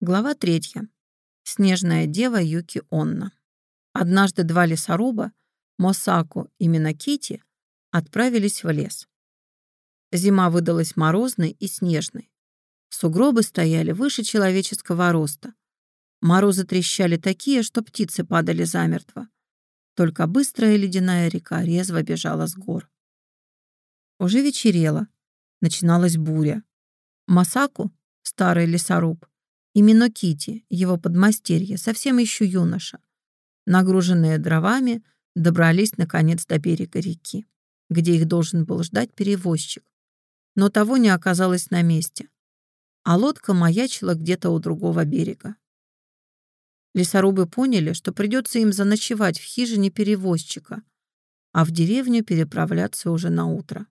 Глава третья. Снежная дева Юки Онна. Однажды два лесоруба, Мосаку и Минакити, отправились в лес. Зима выдалась морозной и снежной. Сугробы стояли выше человеческого роста. Морозы трещали такие, что птицы падали замертво. Только быстрая ледяная река резво бежала с гор. Уже вечерело. Начиналась буря. Масаку, старый лесоруб, и Минокити, его подмастерье, совсем еще юноша, нагруженные дровами, добрались наконец до берега реки, где их должен был ждать перевозчик. Но того не оказалось на месте, а лодка маячила где-то у другого берега. Лесорубы поняли, что придется им заночевать в хижине перевозчика, а в деревню переправляться уже на утро.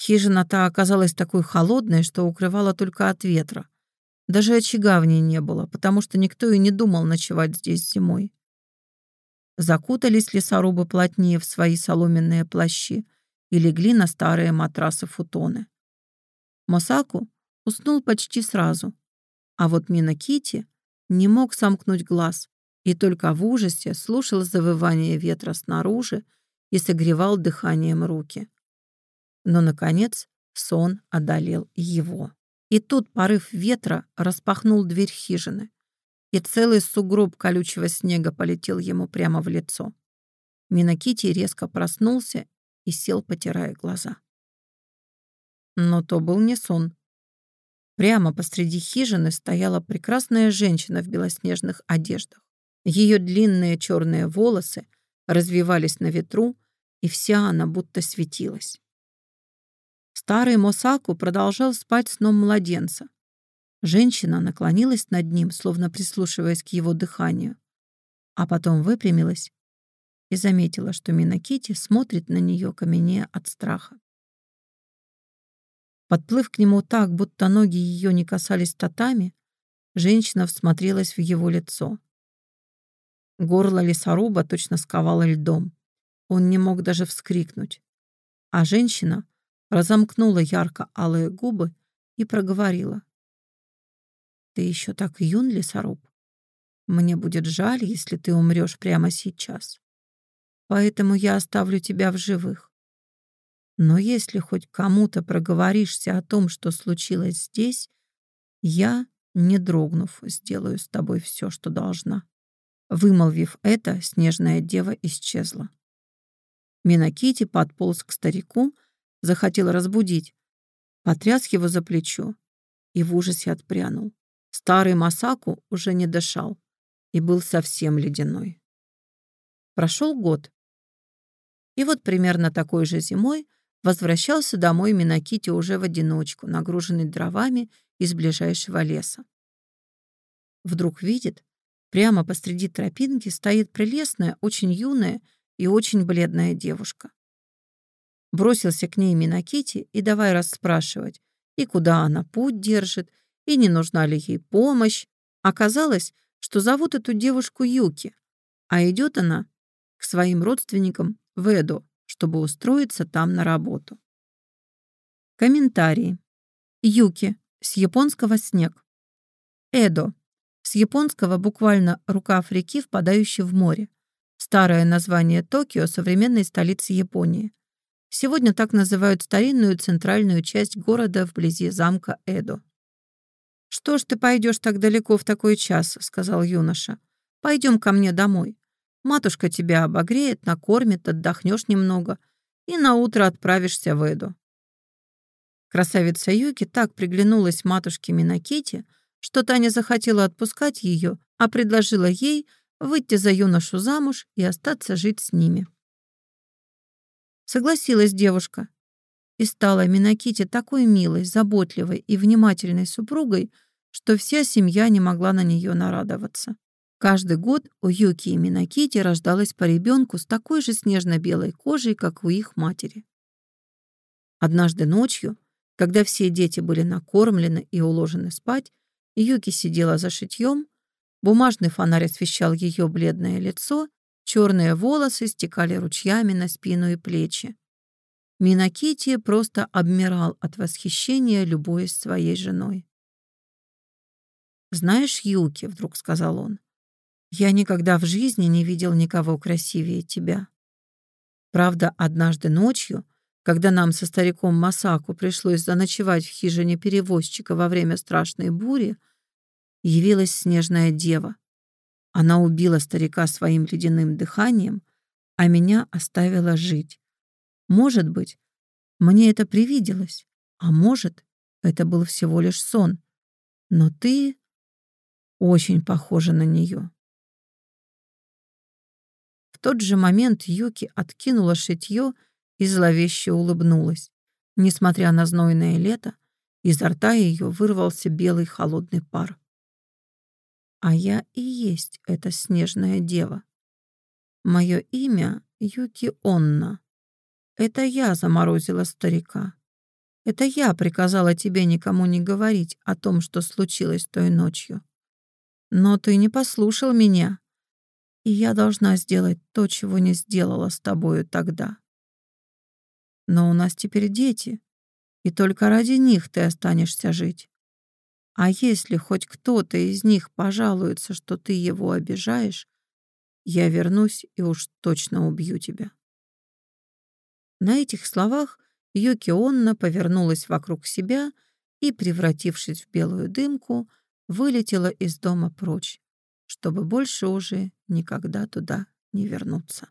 Хижина та оказалась такой холодной, что укрывала только от ветра. Даже очага в ней не было, потому что никто и не думал ночевать здесь зимой. Закутались лесорубы плотнее в свои соломенные плащи и легли на старые матрасы-футоны. Мосаку уснул почти сразу, а вот Мина Кити не мог сомкнуть глаз и только в ужасе слушал завывание ветра снаружи и согревал дыханием руки. Но, наконец, сон одолел его. И тут порыв ветра распахнул дверь хижины, и целый сугроб колючего снега полетел ему прямо в лицо. Минакити резко проснулся и сел, потирая глаза. Но то был не сон. Прямо посреди хижины стояла прекрасная женщина в белоснежных одеждах. Ее длинные черные волосы развивались на ветру, и вся она будто светилась. Старый Мосаку продолжал спать сном младенца. Женщина наклонилась над ним, словно прислушиваясь к его дыханию, а потом выпрямилась и заметила, что Минакити смотрит на нее каменея от страха. Подплыв к нему так, будто ноги ее не касались татами, женщина всмотрелась в его лицо. Горло лесоруба точно сковало льдом. Он не мог даже вскрикнуть. А женщина разомкнула ярко-алые губы и проговорила. «Ты еще так юн, лесоруб. Мне будет жаль, если ты умрешь прямо сейчас. Поэтому я оставлю тебя в живых. Но если хоть кому-то проговоришься о том, что случилось здесь, я, не дрогнув, сделаю с тобой все, что должна». Вымолвив это, снежная дева исчезла. Минакити подполз к старику, захотел разбудить, потряс его за плечо и в ужасе отпрянул. Старый Масаку уже не дышал и был совсем ледяной. Прошел год. И вот примерно такой же зимой возвращался домой Минакити уже в одиночку, нагруженный дровами из ближайшего леса. Вдруг видит, прямо посреди тропинки стоит прелестная, очень юная и очень бледная девушка. Бросился к ней Минакити и давай расспрашивать, и куда она путь держит, и не нужна ли ей помощь. Оказалось, что зовут эту девушку Юки, а идет она к своим родственникам в Эдо, чтобы устроиться там на работу. Комментарии. Юки. С японского снег. Эдо. С японского буквально рукав реки, впадающий в море. Старое название Токио, современной столицы Японии. Сегодня так называют старинную центральную часть города вблизи замка Эдо. «Что ж ты пойдешь так далеко в такой час?» — сказал юноша. «Пойдем ко мне домой. Матушка тебя обогреет, накормит, отдохнешь немного и на утро отправишься в Эду». Красавица Юки так приглянулась матушке Минакете, что Таня захотела отпускать ее, а предложила ей выйти за юношу замуж и остаться жить с ними. Согласилась девушка. И стала Минаките такой милой, заботливой и внимательной супругой, что вся семья не могла на нее нарадоваться. Каждый год у Юки и Минакити рождалось по ребенку с такой же снежно-белой кожей, как у их матери. Однажды ночью, когда все дети были накормлены и уложены спать, Юки сидела за шитьем, бумажный фонарь освещал ее бледное лицо, Черные волосы стекали ручьями на спину и плечи. Минакити просто обмирал от восхищения, любуясь своей женой. «Знаешь, Юки», — вдруг сказал он, — «я никогда в жизни не видел никого красивее тебя. Правда, однажды ночью, когда нам со стариком Масаку пришлось заночевать в хижине перевозчика во время страшной бури, явилась снежная дева. Она убила старика своим ледяным дыханием, а меня оставила жить. Может быть, мне это привиделось, а может, это был всего лишь сон. Но ты очень похожа на нее. В тот же момент Юки откинула шитье и зловеще улыбнулась. Несмотря на знойное лето, изо рта ее вырвался белый холодный пар. А я и есть эта снежная дева. Мое имя Юки Онна. Это я заморозила старика. Это я приказала тебе никому не говорить о том, что случилось той ночью. Но ты не послушал меня, и я должна сделать то, чего не сделала с тобою тогда. Но у нас теперь дети, и только ради них ты останешься жить. А если хоть кто-то из них пожалуется, что ты его обижаешь, я вернусь и уж точно убью тебя. На этих словах Юки повернулась вокруг себя и, превратившись в белую дымку, вылетела из дома прочь, чтобы больше уже никогда туда не вернуться.